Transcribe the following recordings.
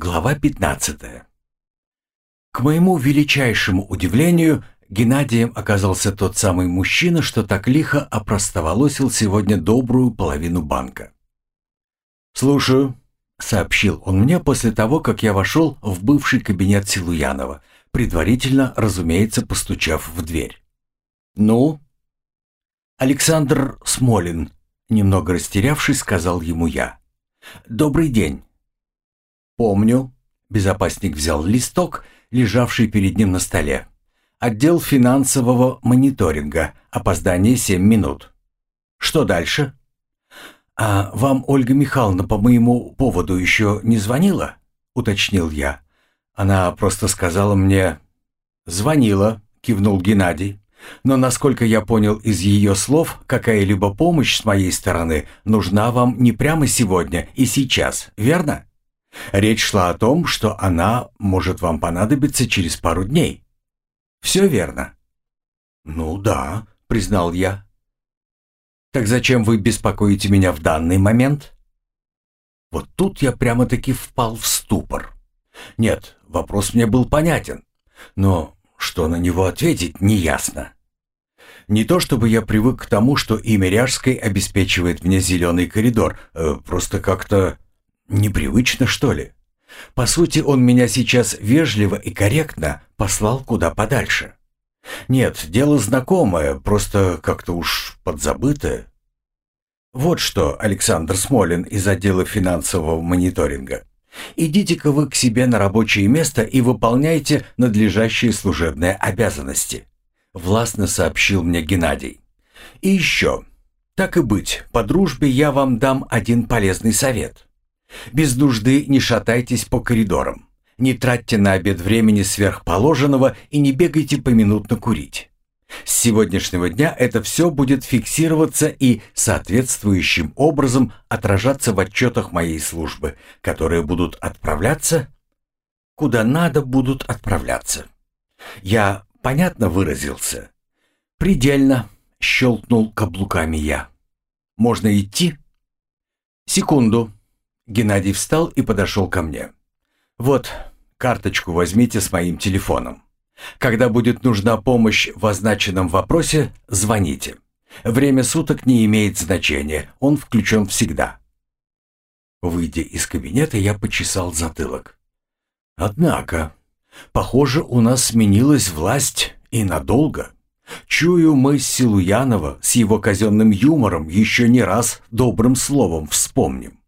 Глава 15. К моему величайшему удивлению, Геннадием оказался тот самый мужчина, что так лихо опростоволосил сегодня добрую половину банка. «Слушаю», — сообщил он мне после того, как я вошел в бывший кабинет Силуянова, предварительно, разумеется, постучав в дверь. «Ну?» «Александр Смолин», — немного растерявшись, сказал ему я. «Добрый день». «Помню». Безопасник взял листок, лежавший перед ним на столе. «Отдел финансового мониторинга. Опоздание семь минут». «Что дальше?» «А вам Ольга Михайловна по моему поводу еще не звонила?» — уточнил я. Она просто сказала мне «Звонила», — кивнул Геннадий. «Но, насколько я понял из ее слов, какая-либо помощь с моей стороны нужна вам не прямо сегодня и сейчас, верно?» Речь шла о том, что она может вам понадобиться через пару дней. Все верно? Ну да, признал я. Так зачем вы беспокоите меня в данный момент? Вот тут я прямо-таки впал в ступор. Нет, вопрос мне был понятен, но что на него ответить, неясно. Не то чтобы я привык к тому, что имя Ряжской обеспечивает мне зеленый коридор, э, просто как-то Непривычно, что ли? По сути, он меня сейчас вежливо и корректно послал куда подальше. Нет, дело знакомое, просто как-то уж подзабытое. Вот что, Александр Смолин из отдела финансового мониторинга. Идите-ка вы к себе на рабочее место и выполняйте надлежащие служебные обязанности. Властно сообщил мне Геннадий. И еще, так и быть, по дружбе я вам дам один полезный совет. Без нужды не шатайтесь по коридорам. Не тратьте на обед времени сверхположенного и не бегайте поминутно курить. С сегодняшнего дня это все будет фиксироваться и соответствующим образом отражаться в отчетах моей службы, которые будут отправляться, куда надо будут отправляться. Я понятно выразился? Предельно, щелкнул каблуками я. Можно идти? Секунду. Геннадий встал и подошел ко мне. «Вот, карточку возьмите с моим телефоном. Когда будет нужна помощь в означенном вопросе, звоните. Время суток не имеет значения, он включен всегда». Выйдя из кабинета, я почесал затылок. «Однако, похоже, у нас сменилась власть и надолго. Чую, мы Силуянова с его казенным юмором еще не раз добрым словом вспомним.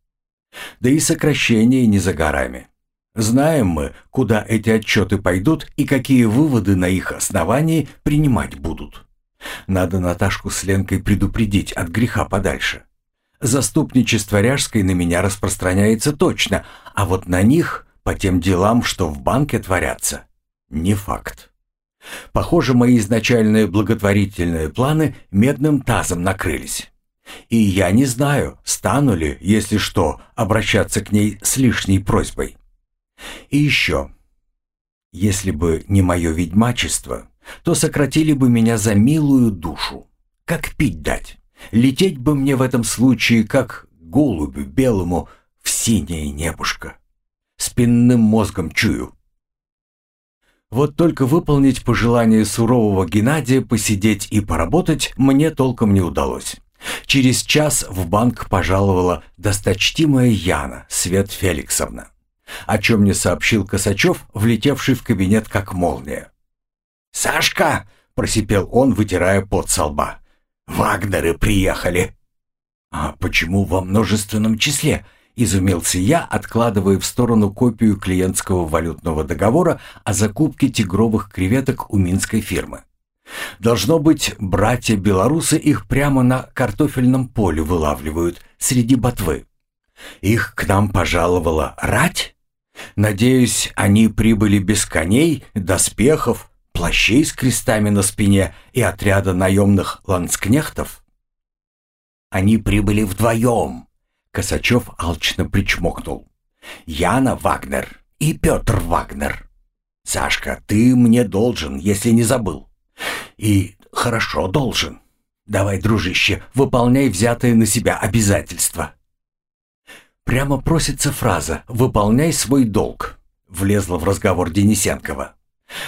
Да и сокращение не за горами. Знаем мы, куда эти отчеты пойдут и какие выводы на их основании принимать будут. Надо Наташку с Ленкой предупредить от греха подальше. Заступничество Ряжской на меня распространяется точно, а вот на них, по тем делам, что в банке творятся, не факт. Похоже, мои изначальные благотворительные планы медным тазом накрылись. И я не знаю, стану ли, если что, обращаться к ней с лишней просьбой. И еще. Если бы не мое ведьмачество, то сократили бы меня за милую душу. Как пить дать? Лететь бы мне в этом случае, как голубю белому в синее небушко. Спинным мозгом чую. Вот только выполнить пожелание сурового Геннадия посидеть и поработать мне толком не удалось. Через час в банк пожаловала досточтимая Яна, Свет Феликсовна, о чем мне сообщил Косачев, влетевший в кабинет как молния. «Сашка!» — просипел он, вытирая пот со лба. «Вагнеры приехали!» «А почему во множественном числе?» — изумился я, откладывая в сторону копию клиентского валютного договора о закупке тигровых креветок у минской фирмы. Должно быть, братья-белорусы их прямо на картофельном поле вылавливают среди ботвы. Их к нам пожаловала рать? Надеюсь, они прибыли без коней, доспехов, плащей с крестами на спине и отряда наемных ланскнехтов? Они прибыли вдвоем. Косачев алчно причмокнул. Яна Вагнер и Петр Вагнер. Сашка, ты мне должен, если не забыл. И хорошо должен. Давай, дружище, выполняй взятые на себя обязательства. Прямо просится фраза «выполняй свой долг», — влезла в разговор Денисенкова.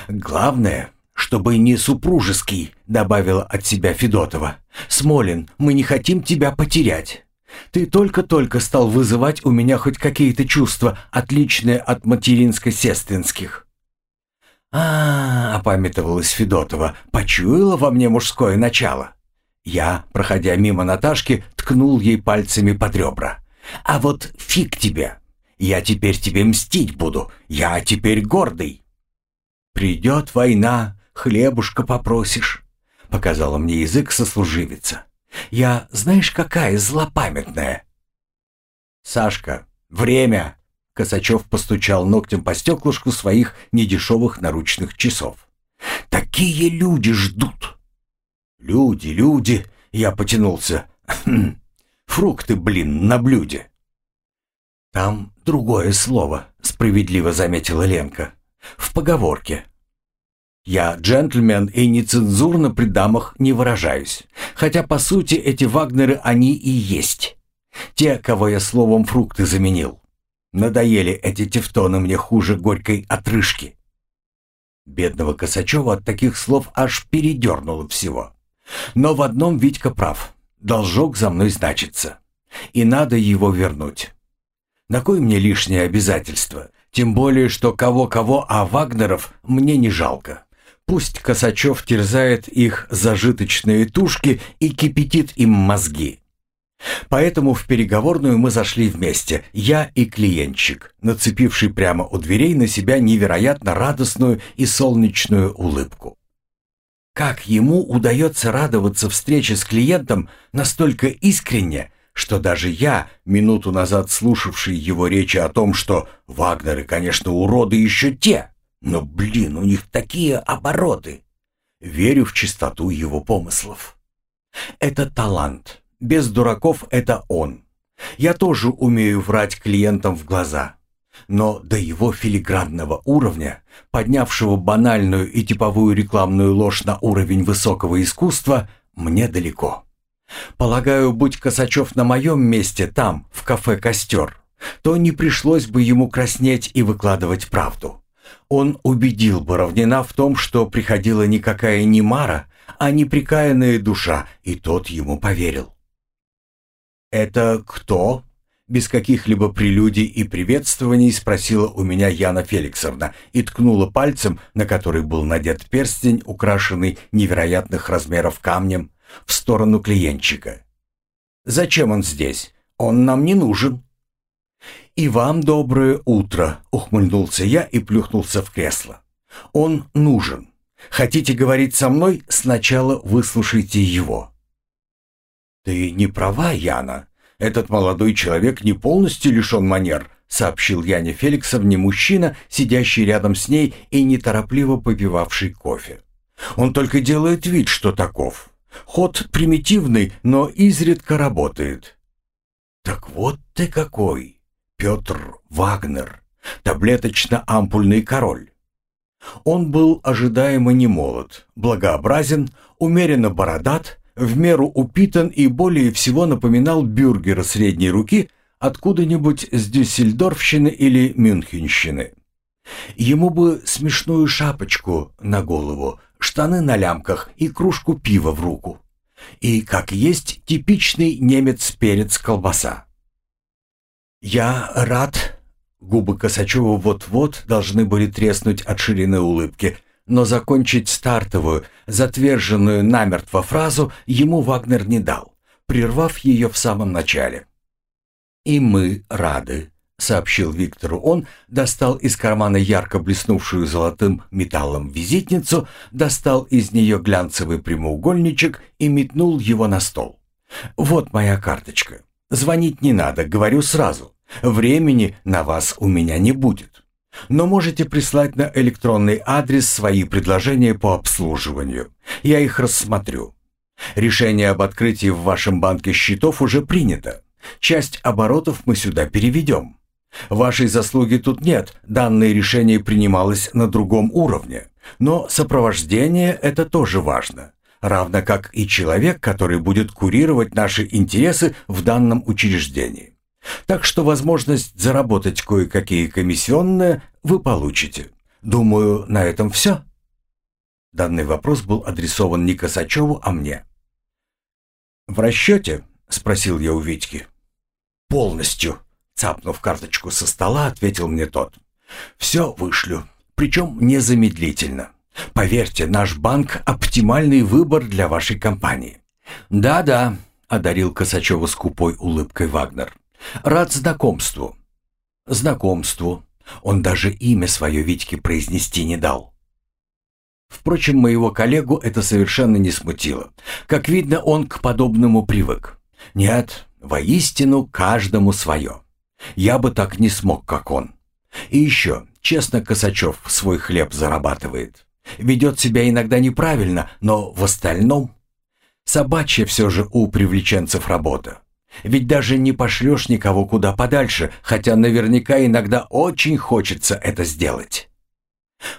«Главное, чтобы не супружеский», — добавила от себя Федотова. «Смолин, мы не хотим тебя потерять. Ты только-только стал вызывать у меня хоть какие-то чувства, отличные от материнско-сестринских». «А, опамятовалась Федотова, почуяла во мне мужское начало». Я, проходя мимо Наташки, ткнул ей пальцами под ребра. «А вот фиг тебе! Я теперь тебе мстить буду! Я теперь гордый!» «Придет война, хлебушка попросишь», — показала мне язык сослуживица. «Я, знаешь, какая злопамятная». «Сашка, время!» — Косачев постучал ногтем по стеклышку своих недешевых наручных часов. «Такие люди ждут!» «Люди, люди!» — я потянулся. «Хм, фрукты, блин, на блюде!» «Там другое слово», — справедливо заметила Ленка. «В поговорке. Я джентльмен и нецензурно при дамах не выражаюсь. Хотя, по сути, эти Вагнеры они и есть. Те, кого я словом фрукты заменил. Надоели эти тефтоны мне хуже горькой отрыжки. Бедного Косачева от таких слов аж передернуло всего. Но в одном Витька прав. Должок за мной значится. И надо его вернуть. На кой мне лишнее обязательство? Тем более, что кого-кого, а Вагнеров мне не жалко. Пусть Косачев терзает их зажиточные тушки и кипятит им мозги. Поэтому в переговорную мы зашли вместе, я и клиентчик, нацепивший прямо у дверей на себя невероятно радостную и солнечную улыбку. Как ему удается радоваться встрече с клиентом настолько искренне, что даже я, минуту назад слушавший его речи о том, что Вагнеры, конечно, уроды еще те, но, блин, у них такие обороты. Верю в чистоту его помыслов. Это талант. Без дураков это он. Я тоже умею врать клиентам в глаза. Но до его филигранного уровня, поднявшего банальную и типовую рекламную ложь на уровень высокого искусства, мне далеко. Полагаю, будь Косачев на моем месте там, в кафе «Костер», то не пришлось бы ему краснеть и выкладывать правду он убедил Боровнина в том, что приходила никакая не Мара, а неприкаянная душа, и тот ему поверил. «Это кто?» Без каких-либо прелюдий и приветствований спросила у меня Яна Феликсовна и ткнула пальцем, на который был надет перстень, украшенный невероятных размеров камнем, в сторону клиентчика. «Зачем он здесь? Он нам не нужен». «И вам доброе утро», — ухмыльнулся я и плюхнулся в кресло. «Он нужен. Хотите говорить со мной? Сначала выслушайте его». «Ты не права, Яна. Этот молодой человек не полностью лишен манер», — сообщил Яне Феликсовне мужчина, сидящий рядом с ней и неторопливо попивавший кофе. «Он только делает вид, что таков. Ход примитивный, но изредка работает». «Так вот ты какой!» Петр Вагнер, таблеточно-ампульный король. Он был ожидаемо не молод, благообразен, умеренно бородат, в меру упитан и более всего напоминал бюргера средней руки откуда-нибудь с Дюссельдорфщины или Мюнхенщины. Ему бы смешную шапочку на голову, штаны на лямках и кружку пива в руку. И, как есть, типичный немец-перец-колбаса. «Я рад...» Губы Косачева вот-вот должны были треснуть от ширины улыбки, но закончить стартовую, затверженную намертво фразу ему Вагнер не дал, прервав ее в самом начале. «И мы рады», — сообщил Виктору он, достал из кармана ярко блеснувшую золотым металлом визитницу, достал из нее глянцевый прямоугольничек и метнул его на стол. «Вот моя карточка. Звонить не надо, говорю сразу. Времени на вас у меня не будет. Но можете прислать на электронный адрес свои предложения по обслуживанию. Я их рассмотрю. Решение об открытии в вашем банке счетов уже принято. Часть оборотов мы сюда переведем. Вашей заслуги тут нет, данное решение принималось на другом уровне. Но сопровождение – это тоже важно равно как и человек, который будет курировать наши интересы в данном учреждении. Так что возможность заработать кое-какие комиссионные вы получите. Думаю, на этом все. Данный вопрос был адресован не Косачеву, а мне. «В расчете?» — спросил я у Витьки. «Полностью», — цапнув карточку со стола, ответил мне тот. «Все вышлю, причем незамедлительно. Поверьте, наш банк — оптимальный выбор для вашей компании». «Да-да», — одарил Косачева скупой улыбкой Вагнер. «Рад знакомству». «Знакомству». Он даже имя свое Витьке произнести не дал. Впрочем, моего коллегу это совершенно не смутило. Как видно, он к подобному привык. Нет, воистину каждому свое. Я бы так не смог, как он. И еще, честно, Косачев свой хлеб зарабатывает. Ведет себя иногда неправильно, но в остальном... Собачья все же у привлеченцев работа. Ведь даже не пошлешь никого куда подальше, хотя наверняка иногда очень хочется это сделать.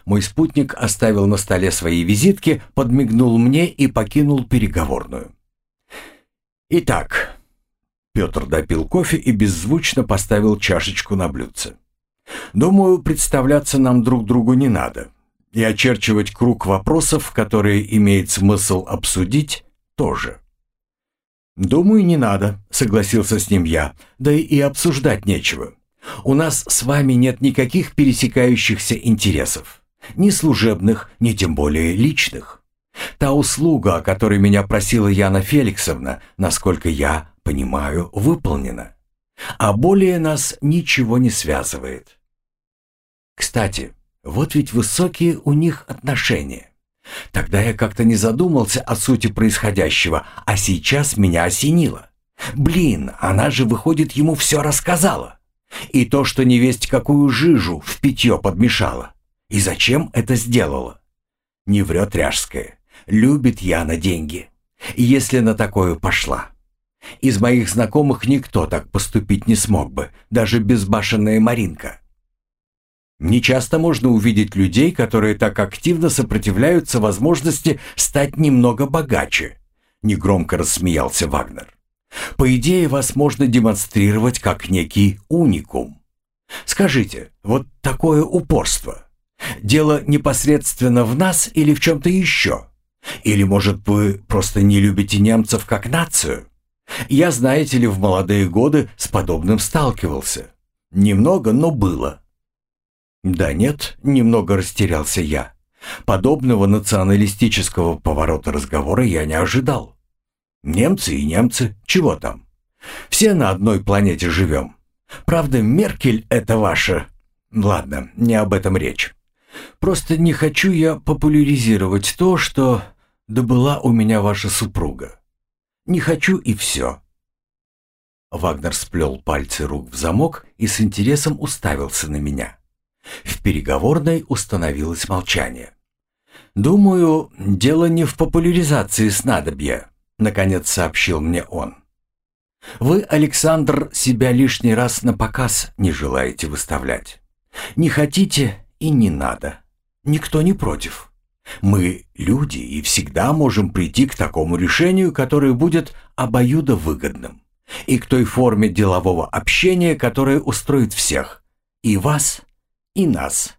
Мой спутник оставил на столе свои визитки, подмигнул мне и покинул переговорную. «Итак...» Петр допил кофе и беззвучно поставил чашечку на блюдце. «Думаю, представляться нам друг другу не надо. И очерчивать круг вопросов, которые имеет смысл обсудить, тоже». «Думаю, не надо», — согласился с ним я, «да и обсуждать нечего. У нас с вами нет никаких пересекающихся интересов. Ни служебных, ни тем более личных. Та услуга, о которой меня просила Яна Феликсовна, насколько я понимаю, выполнена. А более нас ничего не связывает. Кстати, вот ведь высокие у них отношения. Тогда я как-то не задумался о сути происходящего, а сейчас меня осенило. Блин, она же, выходит, ему все рассказала. И то, что невесть какую жижу в питье подмешала. И зачем это сделала? Не врет Ряжская. Любит Яна деньги. Если на такое пошла. Из моих знакомых никто так поступить не смог бы, даже безбашенная Маринка. Нечасто можно увидеть людей, которые так активно сопротивляются возможности стать немного богаче. Негромко рассмеялся Вагнер. По идее, вас можно демонстрировать как некий уникум. Скажите, вот такое упорство. Дело непосредственно в нас или в чем-то еще? Или, может, вы просто не любите немцев как нацию? Я, знаете ли, в молодые годы с подобным сталкивался. Немного, но было. Да нет, немного растерялся я. Подобного националистического поворота разговора я не ожидал. Немцы и немцы, чего там? Все на одной планете живем. Правда, Меркель — это ваша... Ладно, не об этом речь. Просто не хочу я популяризировать то, что добыла у меня ваша супруга. Не хочу и все». Вагнер сплел пальцы рук в замок и с интересом уставился на меня. В переговорной установилось молчание. «Думаю, дело не в популяризации снадобья», — наконец сообщил мне он. «Вы, Александр, себя лишний раз на показ не желаете выставлять. Не хотите и не надо. Никто не против. Мы люди и всегда можем прийти к такому решению, которое будет обоюдовыгодным, и к той форме делового общения, которая устроит всех, и вас, и нас.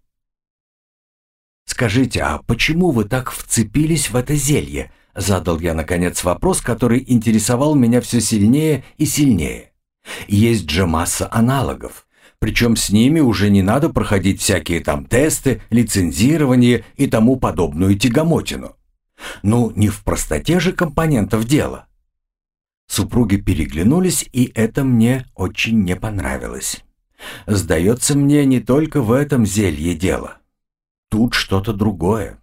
«Скажите, а почему вы так вцепились в это зелье?» Задал я, наконец, вопрос, который интересовал меня все сильнее и сильнее. Есть же масса аналогов. Причем с ними уже не надо проходить всякие там тесты, лицензирование и тому подобную тягомотину. Ну, не в простоте же компонентов дело. Супруги переглянулись, и это мне очень не понравилось. Сдается мне не только в этом зелье дело. Тут что-то другое.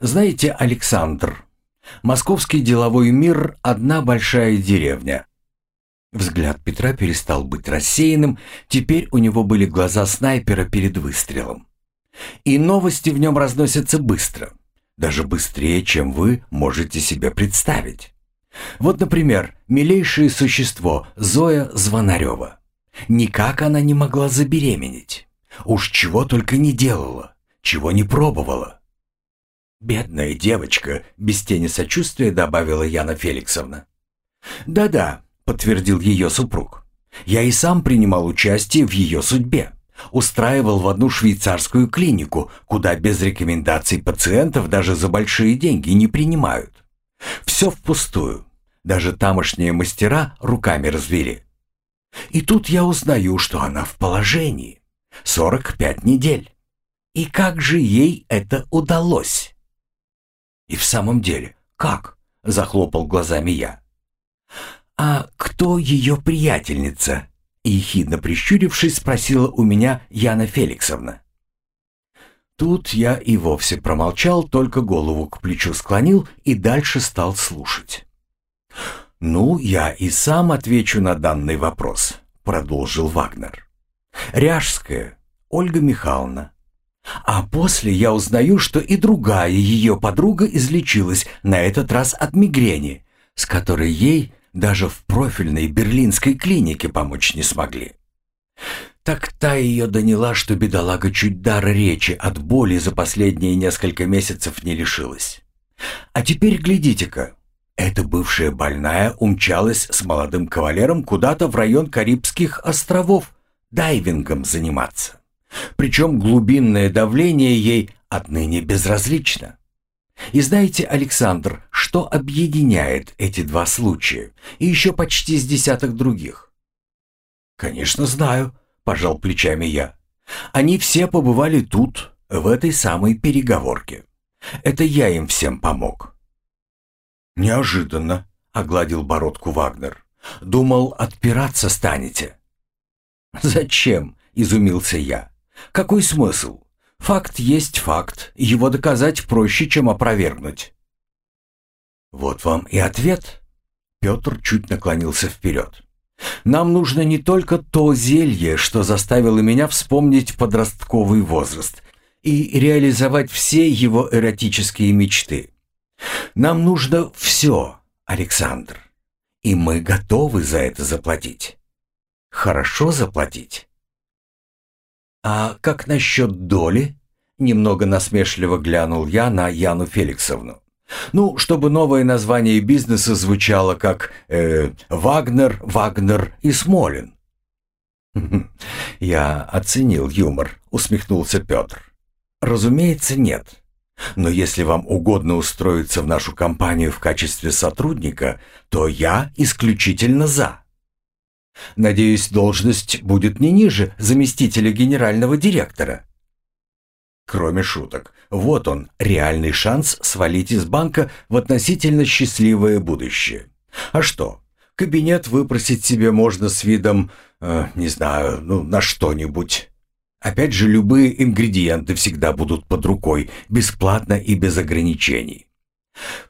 Знаете, Александр, московский деловой мир – одна большая деревня. Взгляд Петра перестал быть рассеянным, теперь у него были глаза снайпера перед выстрелом. И новости в нем разносятся быстро, даже быстрее, чем вы можете себе представить. Вот, например, милейшее существо Зоя Звонарева. Никак она не могла забеременеть. Уж чего только не делала, чего не пробовала. «Бедная девочка», — без тени сочувствия добавила Яна Феликсовна. «Да-да, подтвердил ее супруг. Я и сам принимал участие в ее судьбе. Устраивал в одну швейцарскую клинику, куда без рекомендаций пациентов даже за большие деньги не принимают. Все впустую. Даже тамошние мастера руками развели. И тут я узнаю, что она в положении. 45 недель. И как же ей это удалось? И в самом деле, как? Захлопал глазами я. А кто ее приятельница? Ехидно прищурившись, спросила у меня Яна Феликсовна. Тут я и вовсе промолчал, только голову к плечу склонил и дальше стал слушать. «Ну, я и сам отвечу на данный вопрос», — продолжил Вагнер. «Ряжская, Ольга Михайловна. А после я узнаю, что и другая ее подруга излечилась, на этот раз от мигрени, с которой ей даже в профильной берлинской клинике помочь не смогли. Так та ее доняла, что бедолага чуть дара речи от боли за последние несколько месяцев не лишилась. А теперь глядите-ка, эта бывшая больная умчалась с молодым кавалером куда-то в район Карибских островов дайвингом заниматься. Причем глубинное давление ей отныне безразлично. И знаете, Александр, что объединяет эти два случая и еще почти с десяток других? «Конечно знаю», — пожал плечами я. «Они все побывали тут, в этой самой переговорке. Это я им всем помог. «Неожиданно», — огладил бородку Вагнер. «Думал, отпираться станете». «Зачем?» — изумился я. «Какой смысл? Факт есть факт, его доказать проще, чем опровергнуть». «Вот вам и ответ». Петр чуть наклонился вперед. «Нам нужно не только то зелье, что заставило меня вспомнить подростковый возраст и реализовать все его эротические мечты. Нам нужно все, Александр. И мы готовы за это заплатить. Хорошо заплатить. А как насчет доли? Немного насмешливо глянул я на Яну Феликсовну. Ну, чтобы новое название бизнеса звучало как э, «Вагнер, Вагнер и Смолин». «Я оценил юмор», — усмехнулся Петр. «Разумеется, нет. Но если вам угодно устроиться в нашу компанию в качестве сотрудника, то я исключительно за. Надеюсь, должность будет не ниже заместителя генерального директора. Кроме шуток, вот он, реальный шанс свалить из банка в относительно счастливое будущее. А что, кабинет выпросить себе можно с видом, э, не знаю, ну, на что-нибудь. Опять же, любые ингредиенты всегда будут под рукой, бесплатно и без ограничений.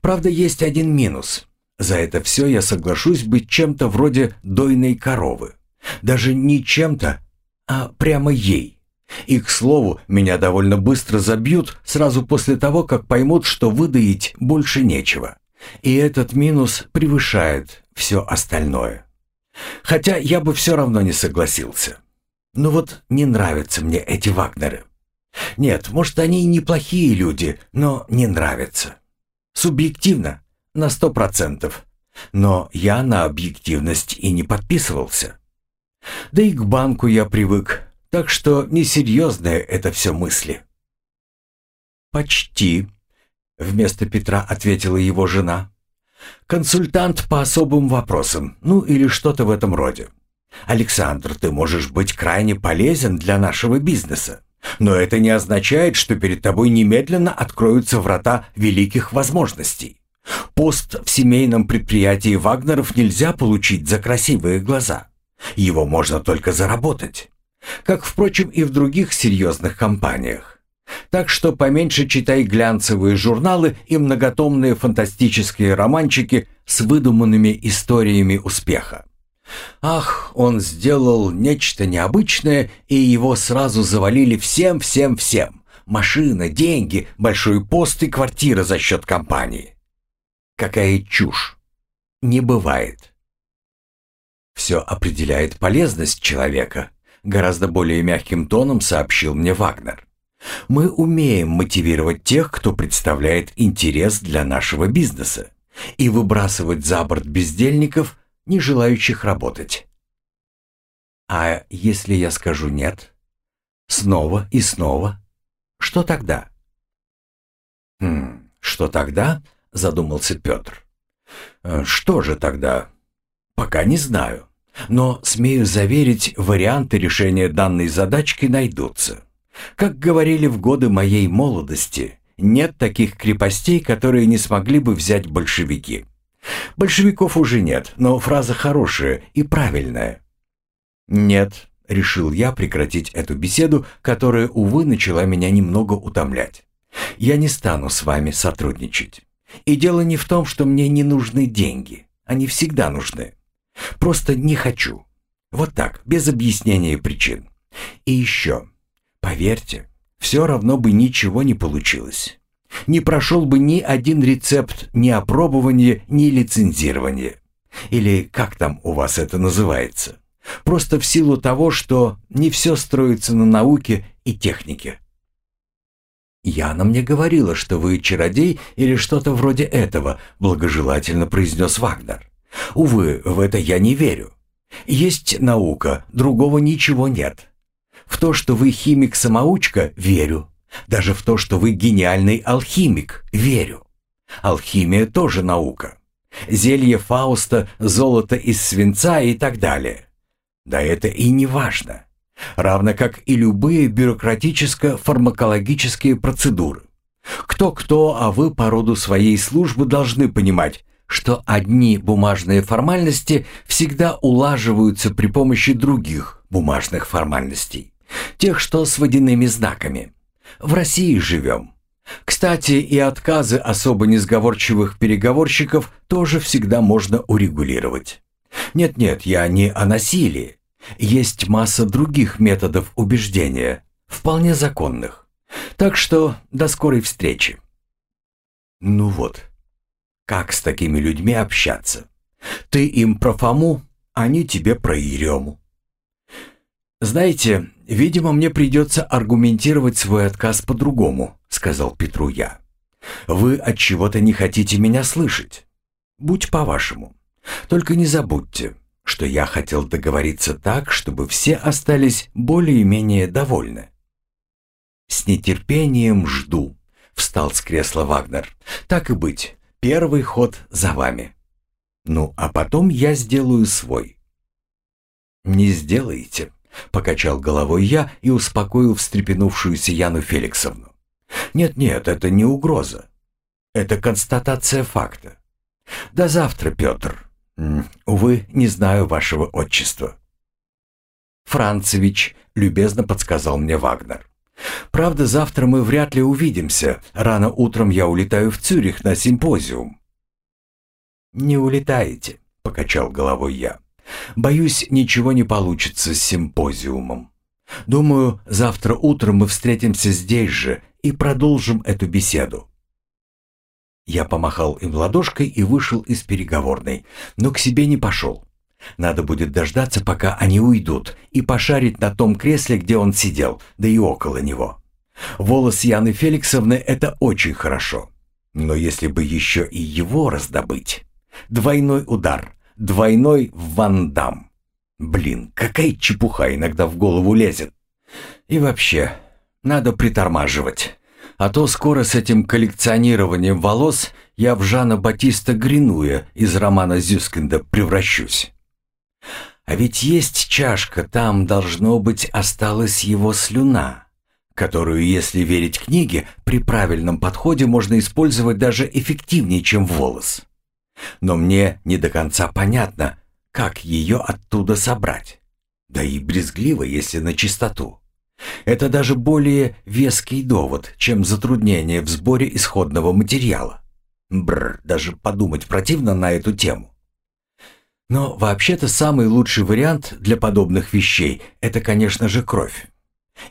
Правда, есть один минус. За это все я соглашусь быть чем-то вроде дойной коровы. Даже не чем-то, а прямо ей. И, к слову, меня довольно быстро забьют сразу после того, как поймут, что выдаить больше нечего. И этот минус превышает все остальное. Хотя я бы все равно не согласился. Но вот не нравятся мне эти Вагнеры. Нет, может, они и неплохие люди, но не нравятся. Субъективно, на сто процентов. Но я на объективность и не подписывался. Да и к банку я привык, так что несерьезные это все мысли. «Почти», — вместо Петра ответила его жена. «Консультант по особым вопросам, ну или что-то в этом роде. Александр, ты можешь быть крайне полезен для нашего бизнеса. Но это не означает, что перед тобой немедленно откроются врата великих возможностей. Пост в семейном предприятии Вагнеров нельзя получить за красивые глаза. Его можно только заработать. Как, впрочем, и в других серьезных компаниях. Так что поменьше читай глянцевые журналы и многотомные фантастические романчики с выдуманными историями успеха. Ах, он сделал нечто необычное, и его сразу завалили всем-всем-всем. Машина, деньги, большой пост и квартира за счет компании. Какая чушь. Не бывает. Все определяет полезность человека, гораздо более мягким тоном сообщил мне Вагнер. Мы умеем мотивировать тех, кто представляет интерес для нашего бизнеса, и выбрасывать за борт бездельников – не желающих работать. А если я скажу «нет»? Снова и снова? Что тогда? «Хм, что тогда?» — задумался Петр. «Э, «Что же тогда?» «Пока не знаю. Но, смею заверить, варианты решения данной задачки найдутся. Как говорили в годы моей молодости, нет таких крепостей, которые не смогли бы взять большевики. Большевиков уже нет, но фраза хорошая и правильная. «Нет», — решил я прекратить эту беседу, которая, увы, начала меня немного утомлять. «Я не стану с вами сотрудничать. И дело не в том, что мне не нужны деньги. Они всегда нужны. Просто не хочу. Вот так, без объяснения причин. И еще, поверьте, все равно бы ничего не получилось. Не прошел бы ни один рецепт ни опробования, ни лицензирования. Или как там у вас это называется? Просто в силу того, что не все строится на науке и технике. «Яна мне говорила, что вы чародей или что-то вроде этого», благожелательно произнес Вагнер. «Увы, в это я не верю. Есть наука, другого ничего нет. В то, что вы химик-самоучка, верю. Даже в то, что вы гениальный алхимик, верю. Алхимия тоже наука. Зелье Фауста, золото из свинца и так далее. Да это и не важно. Равно как и любые бюрократическо-фармакологические процедуры. Кто-кто, а вы по роду своей службы должны понимать, что одни бумажные формальности всегда улаживаются при помощи других бумажных формальностей. Тех, что с водяными знаками. В России живем. Кстати, и отказы особо несговорчивых переговорщиков тоже всегда можно урегулировать. Нет-нет, я не о насилии. Есть масса других методов убеждения, вполне законных. Так что до скорой встречи. Ну вот, как с такими людьми общаться? Ты им про Фому, они тебе про Ерему. «Знаете, видимо, мне придется аргументировать свой отказ по-другому», — сказал Петру я. «Вы от чего-то не хотите меня слышать. Будь по-вашему. Только не забудьте, что я хотел договориться так, чтобы все остались более-менее довольны». «С нетерпением жду», — встал с кресла Вагнер. «Так и быть, первый ход за вами. Ну, а потом я сделаю свой». «Не сделаете», Покачал головой я и успокоил встрепенувшуюся Яну Феликсовну. «Нет-нет, это не угроза. Это констатация факта. До завтра, Петр. Увы, не знаю вашего отчества». «Францевич», — любезно подсказал мне Вагнер. «Правда, завтра мы вряд ли увидимся. Рано утром я улетаю в Цюрих на симпозиум». «Не улетаете», — покачал головой я. Боюсь, ничего не получится с симпозиумом. Думаю, завтра утром мы встретимся здесь же и продолжим эту беседу. Я помахал им ладошкой и вышел из переговорной, но к себе не пошел. Надо будет дождаться, пока они уйдут, и пошарить на том кресле, где он сидел, да и около него. Волос Яны Феликсовны — это очень хорошо. Но если бы еще и его раздобыть... Двойной удар двойной вандам. Блин, какая чепуха иногда в голову лезет. И вообще, надо притормаживать. А то скоро с этим коллекционированием волос я в Жана Батиста Гринуя из романа Зюскинда превращусь. А ведь есть чашка, там, должно быть, осталась его слюна, которую, если верить книге, при правильном подходе можно использовать даже эффективнее, чем волос. Но мне не до конца понятно, как ее оттуда собрать. Да и брезгливо, если на чистоту. Это даже более веский довод, чем затруднение в сборе исходного материала. Бррр, даже подумать противно на эту тему. Но вообще-то самый лучший вариант для подобных вещей – это, конечно же, кровь.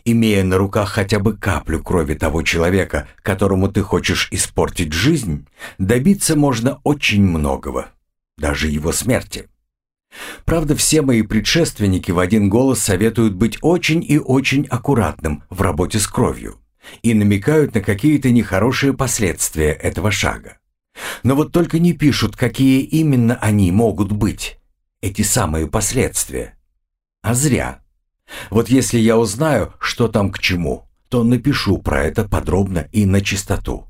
Имея на руках хотя бы каплю крови того человека, которому ты хочешь испортить жизнь, добиться можно очень многого, даже его смерти. Правда, все мои предшественники в один голос советуют быть очень и очень аккуратным в работе с кровью и намекают на какие-то нехорошие последствия этого шага. Но вот только не пишут, какие именно они могут быть, эти самые последствия. А зря. Вот если я узнаю, что там к чему, то напишу про это подробно и на чистоту.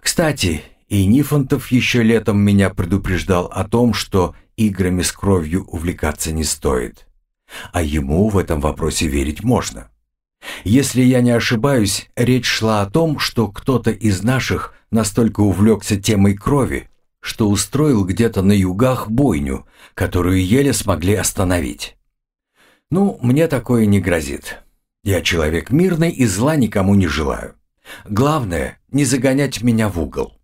Кстати, и Нифонтов еще летом меня предупреждал о том, что играми с кровью увлекаться не стоит. А ему в этом вопросе верить можно. Если я не ошибаюсь, речь шла о том, что кто-то из наших настолько увлекся темой крови, что устроил где-то на югах бойню, которую еле смогли остановить. Ну, мне такое не грозит. Я человек мирный и зла никому не желаю. Главное, не загонять меня в угол.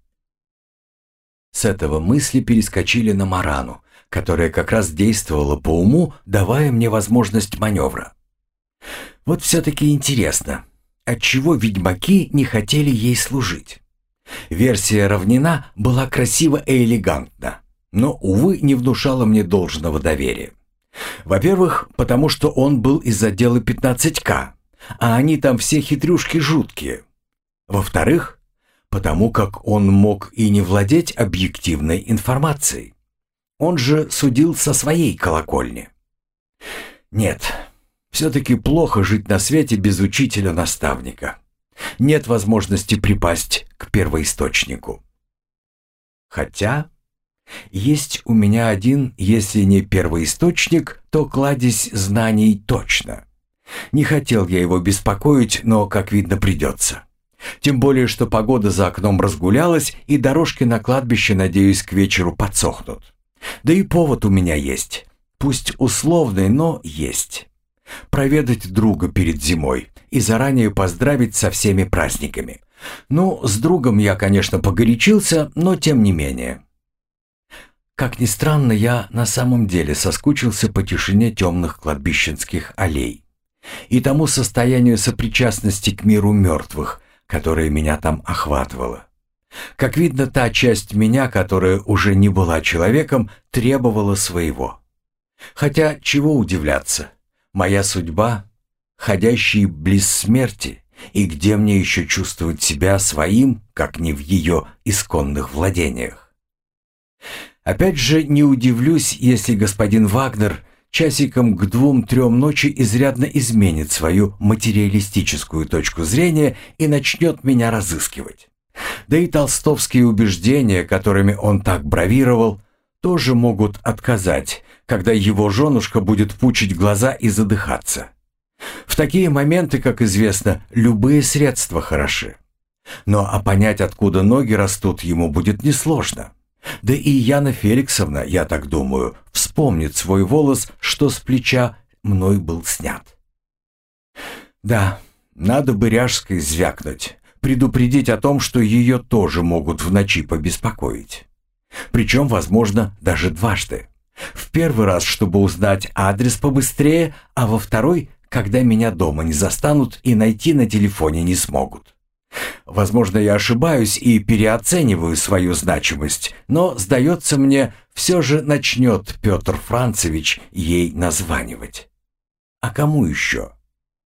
С этого мысли перескочили на Марану, которая как раз действовала по уму, давая мне возможность маневра. Вот все-таки интересно, отчего ведьмаки не хотели ей служить? Версия равнина была красива и элегантна, но, увы, не внушала мне должного доверия. Во-первых, потому что он был из отдела 15К, а они там все хитрюшки жуткие. Во-вторых, потому как он мог и не владеть объективной информацией. Он же судил со своей колокольни. Нет, все-таки плохо жить на свете без учителя-наставника. Нет возможности припасть к первоисточнику. Хотя есть у меня один, если не первоисточник, то кладезь знаний точно. Не хотел я его беспокоить, но, как видно, придется. Тем более, что погода за окном разгулялась, и дорожки на кладбище, надеюсь, к вечеру подсохнут. Да и повод у меня есть. Пусть условный, но есть. Проведать друга перед зимой и заранее поздравить со всеми праздниками. Ну, с другом я, конечно, погорячился, но тем не менее. Как ни странно, я на самом деле соскучился по тишине темных кладбищенских аллей и тому состоянию сопричастности к миру мертвых, которое меня там охватывало. Как видно, та часть меня, которая уже не была человеком, требовала своего. Хотя, чего удивляться, моя судьба — ходящий близ смерти, и где мне еще чувствовать себя своим, как не в ее исконных владениях? Опять же, не удивлюсь, если господин Вагнер часиком к двум-трем ночи изрядно изменит свою материалистическую точку зрения и начнет меня разыскивать. Да и толстовские убеждения, которыми он так бравировал, тоже могут отказать, когда его женушка будет пучить глаза и задыхаться. В такие моменты, как известно, любые средства хороши. Но а понять, откуда ноги растут, ему будет несложно. Да и Яна Феликсовна, я так думаю, вспомнит свой волос, что с плеча мной был снят. Да, надо бы ряжской звякнуть, предупредить о том, что ее тоже могут в ночи побеспокоить. Причем, возможно, даже дважды. В первый раз, чтобы узнать адрес побыстрее, а во второй, когда меня дома не застанут и найти на телефоне не смогут. Возможно, я ошибаюсь и переоцениваю свою значимость, но, сдается мне, все же начнет Петр Францевич ей названивать. А кому еще?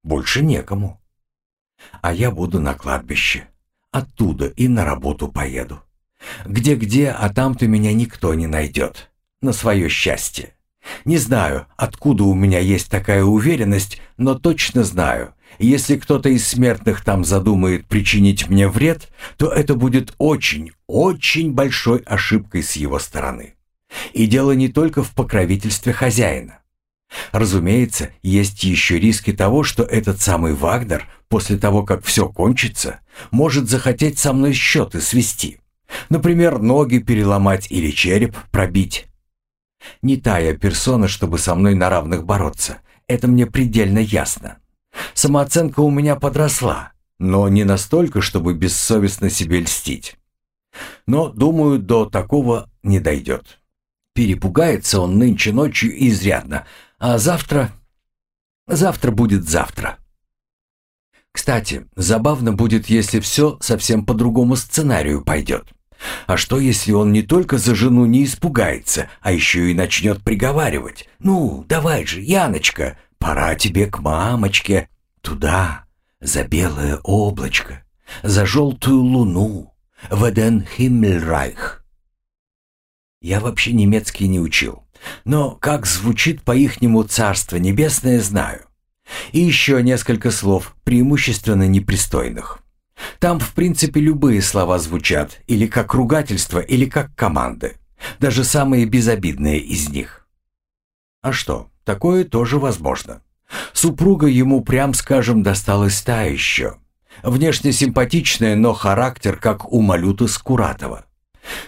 Больше некому. А я буду на кладбище. Оттуда и на работу поеду. Где-где, а там-то меня никто не найдет. На свое счастье. Не знаю, откуда у меня есть такая уверенность, но точно знаю, если кто-то из смертных там задумает причинить мне вред, то это будет очень, очень большой ошибкой с его стороны. И дело не только в покровительстве хозяина. Разумеется, есть еще риски того, что этот самый Вагнер, после того, как все кончится, может захотеть со мной счеты свести. Например, ноги переломать или череп пробить. Не тая персона, чтобы со мной на равных бороться. Это мне предельно ясно. Самооценка у меня подросла, но не настолько, чтобы бессовестно себе льстить. Но, думаю, до такого не дойдет. Перепугается он нынче ночью изрядно, а завтра... Завтра будет завтра. Кстати, забавно будет, если все совсем по другому сценарию пойдет. А что, если он не только за жену не испугается, а еще и начнет приговаривать? «Ну, давай же, Яночка, пора тебе к мамочке. Туда, за белое облачко, за желтую луну, в Эден Химмельрайх». Я вообще немецкий не учил, Но как звучит по-ихнему «Царство небесное» знаю. И еще несколько слов, преимущественно непристойных. Там, в принципе, любые слова звучат, или как ругательство, или как команды. Даже самые безобидные из них. А что, такое тоже возможно. Супруга ему, прям скажем, досталась та еще. Внешне симпатичная, но характер, как у Малюты Скуратова.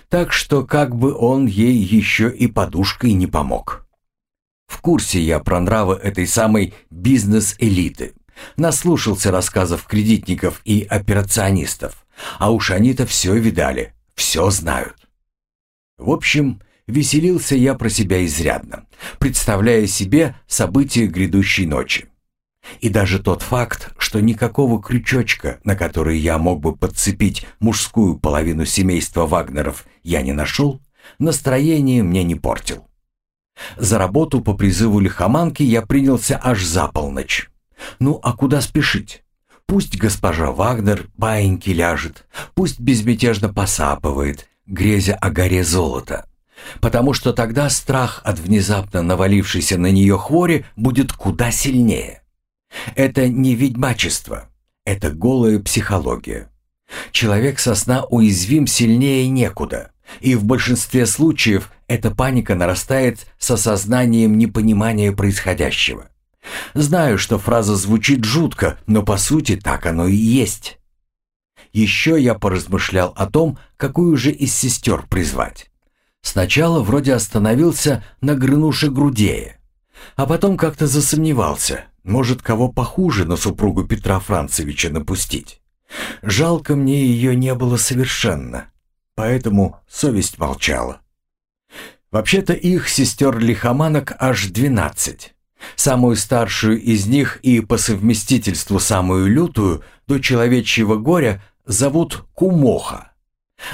Так что как бы он ей еще и подушкой не помог. В курсе я про нравы этой самой бизнес-элиты. Наслушался рассказов кредитников и операционистов. А уж они-то все видали, все знают. В общем, веселился я про себя изрядно, представляя себе события грядущей ночи. И даже тот факт, что никакого крючочка, на который я мог бы подцепить мужскую половину семейства Вагнеров, я не нашел, настроение мне не портил. За работу по призыву лихоманки я принялся аж за полночь. Ну а куда спешить? Пусть госпожа Вагнер баиньки ляжет, пусть безмятежно посапывает, грезя о горе золота. Потому что тогда страх от внезапно навалившейся на нее хвори будет куда сильнее. Это не ведьмачество, это голая психология. Человек со сна уязвим сильнее некуда, и в большинстве случаев эта паника нарастает с осознанием непонимания происходящего. Знаю, что фраза звучит жутко, но по сути так оно и есть. Еще я поразмышлял о том, какую же из сестер призвать. Сначала вроде остановился на Грынуше Грудее, а потом как-то засомневался, может, кого похуже на супругу Петра Францевича напустить. Жалко мне ее не было совершенно, поэтому совесть молчала. Вообще-то их сестер-лихоманок аж двенадцать. Самую старшую из них и по совместительству самую лютую до человечьего горя зовут Кумоха.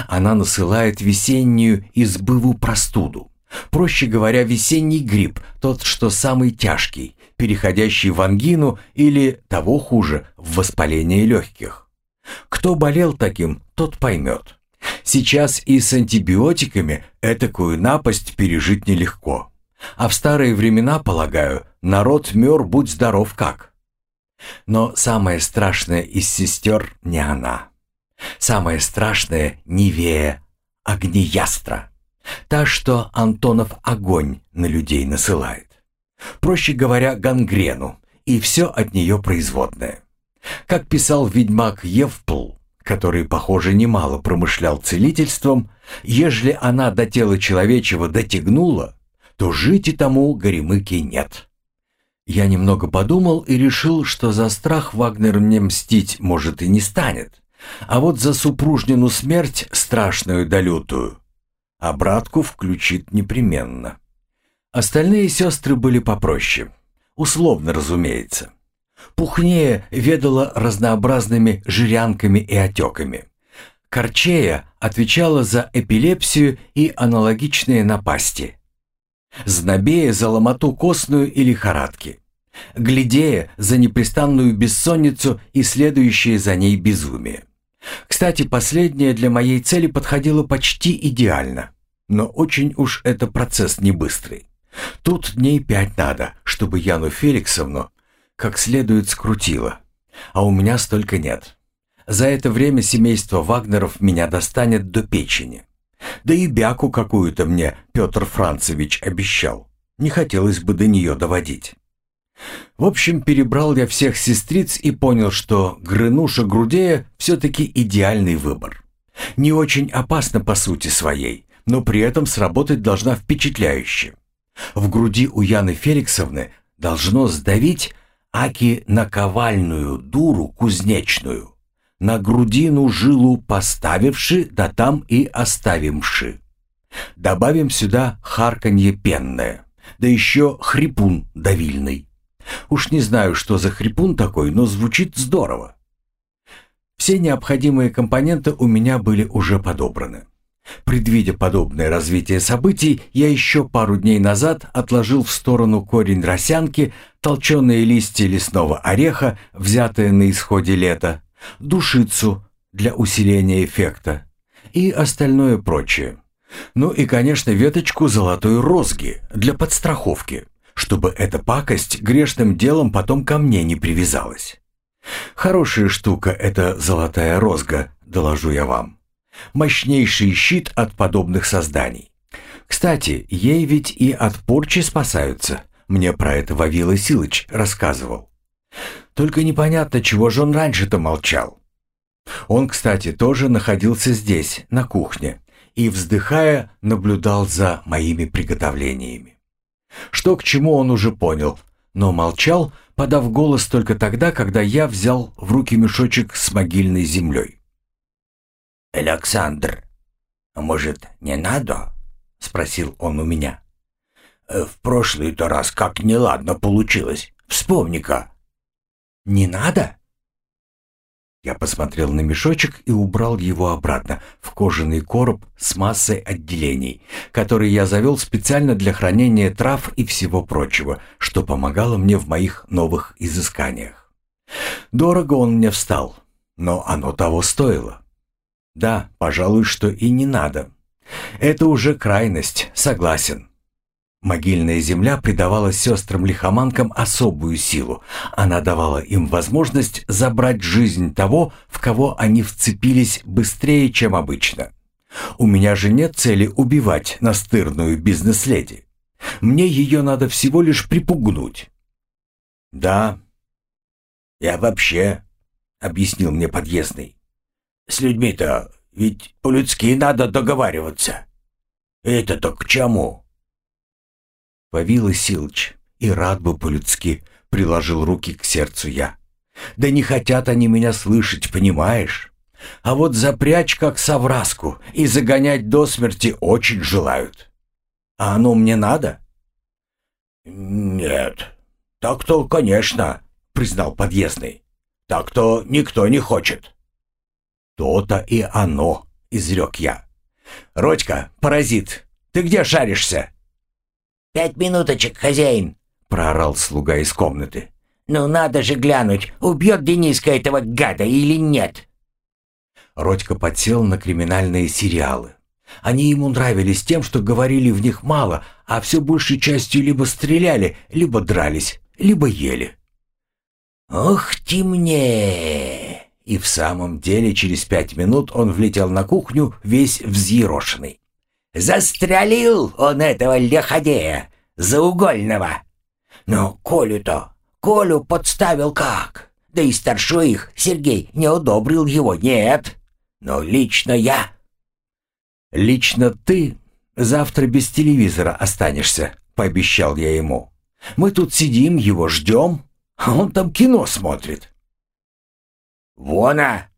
Она насылает весеннюю избыву простуду. Проще говоря, весенний грипп, тот, что самый тяжкий, переходящий в ангину или, того хуже, в воспаление легких. Кто болел таким, тот поймет. Сейчас и с антибиотиками этакую напасть пережить нелегко. А в старые времена, полагаю, народ мер будь здоров как. Но самое страшное из сестер не она. Самое страшное — Невея Огнеястра. Та, что Антонов огонь на людей насылает. Проще говоря, гангрену, и все от нее производное. Как писал ведьмак Евпл, который, похоже, немало промышлял целительством, ежели она до тела человечего дотягнула, то жить и тому горемыки нет. Я немного подумал и решил, что за страх Вагнер мне мстить может и не станет, а вот за супружнину смерть, страшную да лютую, а включит непременно. Остальные сестры были попроще. Условно, разумеется. Пухнее ведала разнообразными жирянками и отеками. Корчея отвечала за эпилепсию и аналогичные напасти. Знобея за ломоту костную и лихорадки. Глядея за непрестанную бессонницу и следующее за ней безумие. Кстати, последнее для моей цели подходило почти идеально. Но очень уж это процесс не быстрый. Тут дней пять надо, чтобы Яну Феликсовну как следует скрутило. А у меня столько нет. За это время семейство Вагнеров меня достанет до печени. Да и бяку какую-то мне Петр Францевич обещал. Не хотелось бы до нее доводить. В общем, перебрал я всех сестриц и понял, что Грынуша Грудея все-таки идеальный выбор. Не очень опасно по сути своей, но при этом сработать должна впечатляюще. В груди у Яны Феликсовны должно сдавить аки наковальную дуру кузнечную, на грудину жилу поставивши, да там и оставимши. Добавим сюда харканье пенное, да еще хрипун давильный. Уж не знаю, что за хрипун такой, но звучит здорово. Все необходимые компоненты у меня были уже подобраны. Предвидя подобное развитие событий, я еще пару дней назад отложил в сторону корень росянки, толченые листья лесного ореха, взятые на исходе лета, душицу для усиления эффекта и остальное прочее. Ну и, конечно, веточку золотой розги для подстраховки, чтобы эта пакость грешным делом потом ко мне не привязалась. Хорошая штука эта золотая розга, доложу я вам. Мощнейший щит от подобных созданий. Кстати, ей ведь и от порчи спасаются. Мне про это Вавила Силыч рассказывал. Только непонятно, чего же он раньше-то молчал. Он, кстати, тоже находился здесь, на кухне, и, вздыхая, наблюдал за моими приготовлениями. Что к чему он уже понял, но молчал, подав голос только тогда, когда я взял в руки мешочек с могильной землей. «Александр, а может, не надо?» — спросил он у меня. «Э, «В прошлый-то раз как неладно получилось. Вспомни-ка». «Не надо?» Я посмотрел на мешочек и убрал его обратно в кожаный короб с массой отделений, который я завел специально для хранения трав и всего прочего, что помогало мне в моих новых изысканиях. Дорого он мне встал, но оно того стоило. Да, пожалуй, что и не надо. Это уже крайность, согласен. Могильная земля придавала сестрам-лихоманкам особую силу. Она давала им возможность забрать жизнь того, в кого они вцепились быстрее, чем обычно. У меня же нет цели убивать настырную бизнес-леди. Мне ее надо всего лишь припугнуть. «Да, я вообще», — объяснил мне подъездный. «С людьми-то ведь по-людски надо договариваться. Это-то к чему?» Вавила Силыч, и рад бы по-людски, приложил руки к сердцу я. Да не хотят они меня слышать, понимаешь? А вот запрячь как совраску и загонять до смерти очень желают. А оно мне надо? Нет, так-то, конечно, признал подъездный. Так-то никто не хочет. То-то и оно, изрек я. Родька, паразит, ты где шаришься? «Пять минуточек, хозяин!» — проорал слуга из комнаты. «Ну надо же глянуть, убьет Дениска этого гада или нет!» Родька подсел на криминальные сериалы. Они ему нравились тем, что говорили в них мало, а все большей частью либо стреляли, либо дрались, либо ели. «Ох ты мне!» И в самом деле через пять минут он влетел на кухню весь взъерошенный. Застрелил он этого лиходея, заугольного. Но Колю-то, Колю подставил как? Да и старшой их, Сергей, не одобрил его, нет. Но лично я... Лично ты завтра без телевизора останешься, пообещал я ему. Мы тут сидим, его ждем, а он там кино смотрит. «Вона!»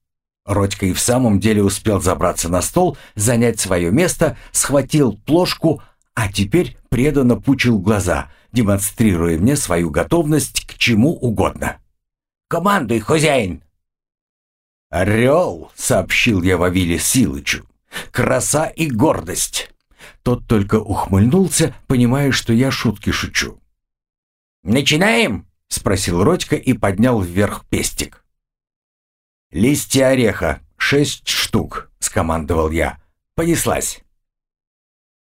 Родька и в самом деле успел забраться на стол, занять свое место, схватил плошку, а теперь преданно пучил глаза, демонстрируя мне свою готовность к чему угодно. «Командуй, хозяин!» «Орел!» — сообщил я Вавиле Силычу. «Краса и гордость!» Тот только ухмыльнулся, понимая, что я шутки шучу. «Начинаем?» — спросил Родька и поднял вверх пестик. «Листья ореха, шесть штук», — скомандовал я. «Понеслась».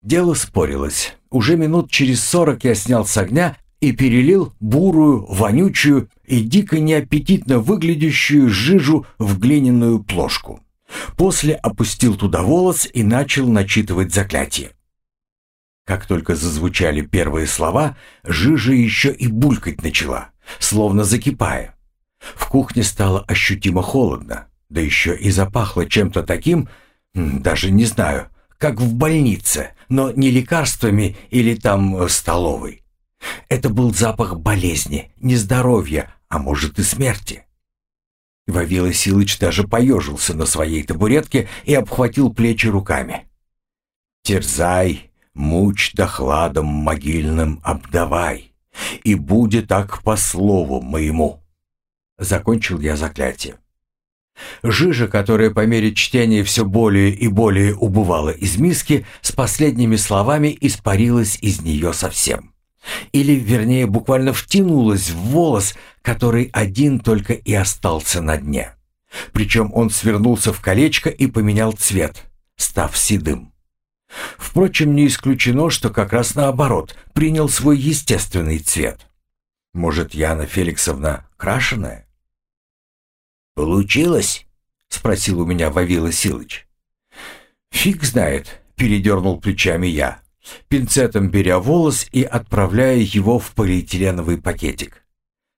Дело спорилось. Уже минут через сорок я снял с огня и перелил бурую, вонючую и дико неаппетитно выглядящую жижу в глиняную плошку. После опустил туда волос и начал начитывать заклятие. Как только зазвучали первые слова, жижа еще и булькать начала, словно закипая. В кухне стало ощутимо холодно, да еще и запахло чем-то таким, даже не знаю, как в больнице, но не лекарствами или там э, столовой. Это был запах болезни, нездоровья, а может и смерти. Вавила Силыч даже поежился на своей табуретке и обхватил плечи руками. «Терзай, мучь да хладом могильным обдавай, и будет так по слову моему». Закончил я заклятие. Жижа, которая по мере чтения все более и более убывала из миски, с последними словами испарилась из нее совсем. Или, вернее, буквально втянулась в волос, который один только и остался на дне. Причем он свернулся в колечко и поменял цвет, став седым. Впрочем, не исключено, что как раз наоборот, принял свой естественный цвет. Может, Яна Феликсовна крашеная? «Получилось?» — спросил у меня Вавила Силыч. «Фиг знает», — передернул плечами я, пинцетом беря волос и отправляя его в полиэтиленовый пакетик.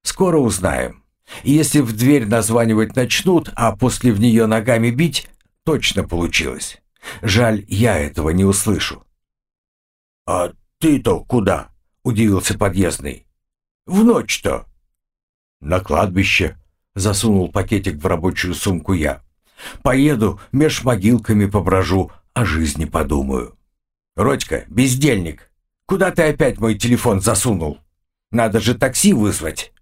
«Скоро узнаем. Если в дверь названивать начнут, а после в нее ногами бить, точно получилось. Жаль, я этого не услышу». «А ты-то куда?» — удивился подъездный. «В ночь-то?» «На кладбище», — засунул пакетик в рабочую сумку я. «Поеду, меж могилками поброжу, о жизни подумаю». «Родька, бездельник, куда ты опять мой телефон засунул? Надо же такси вызвать».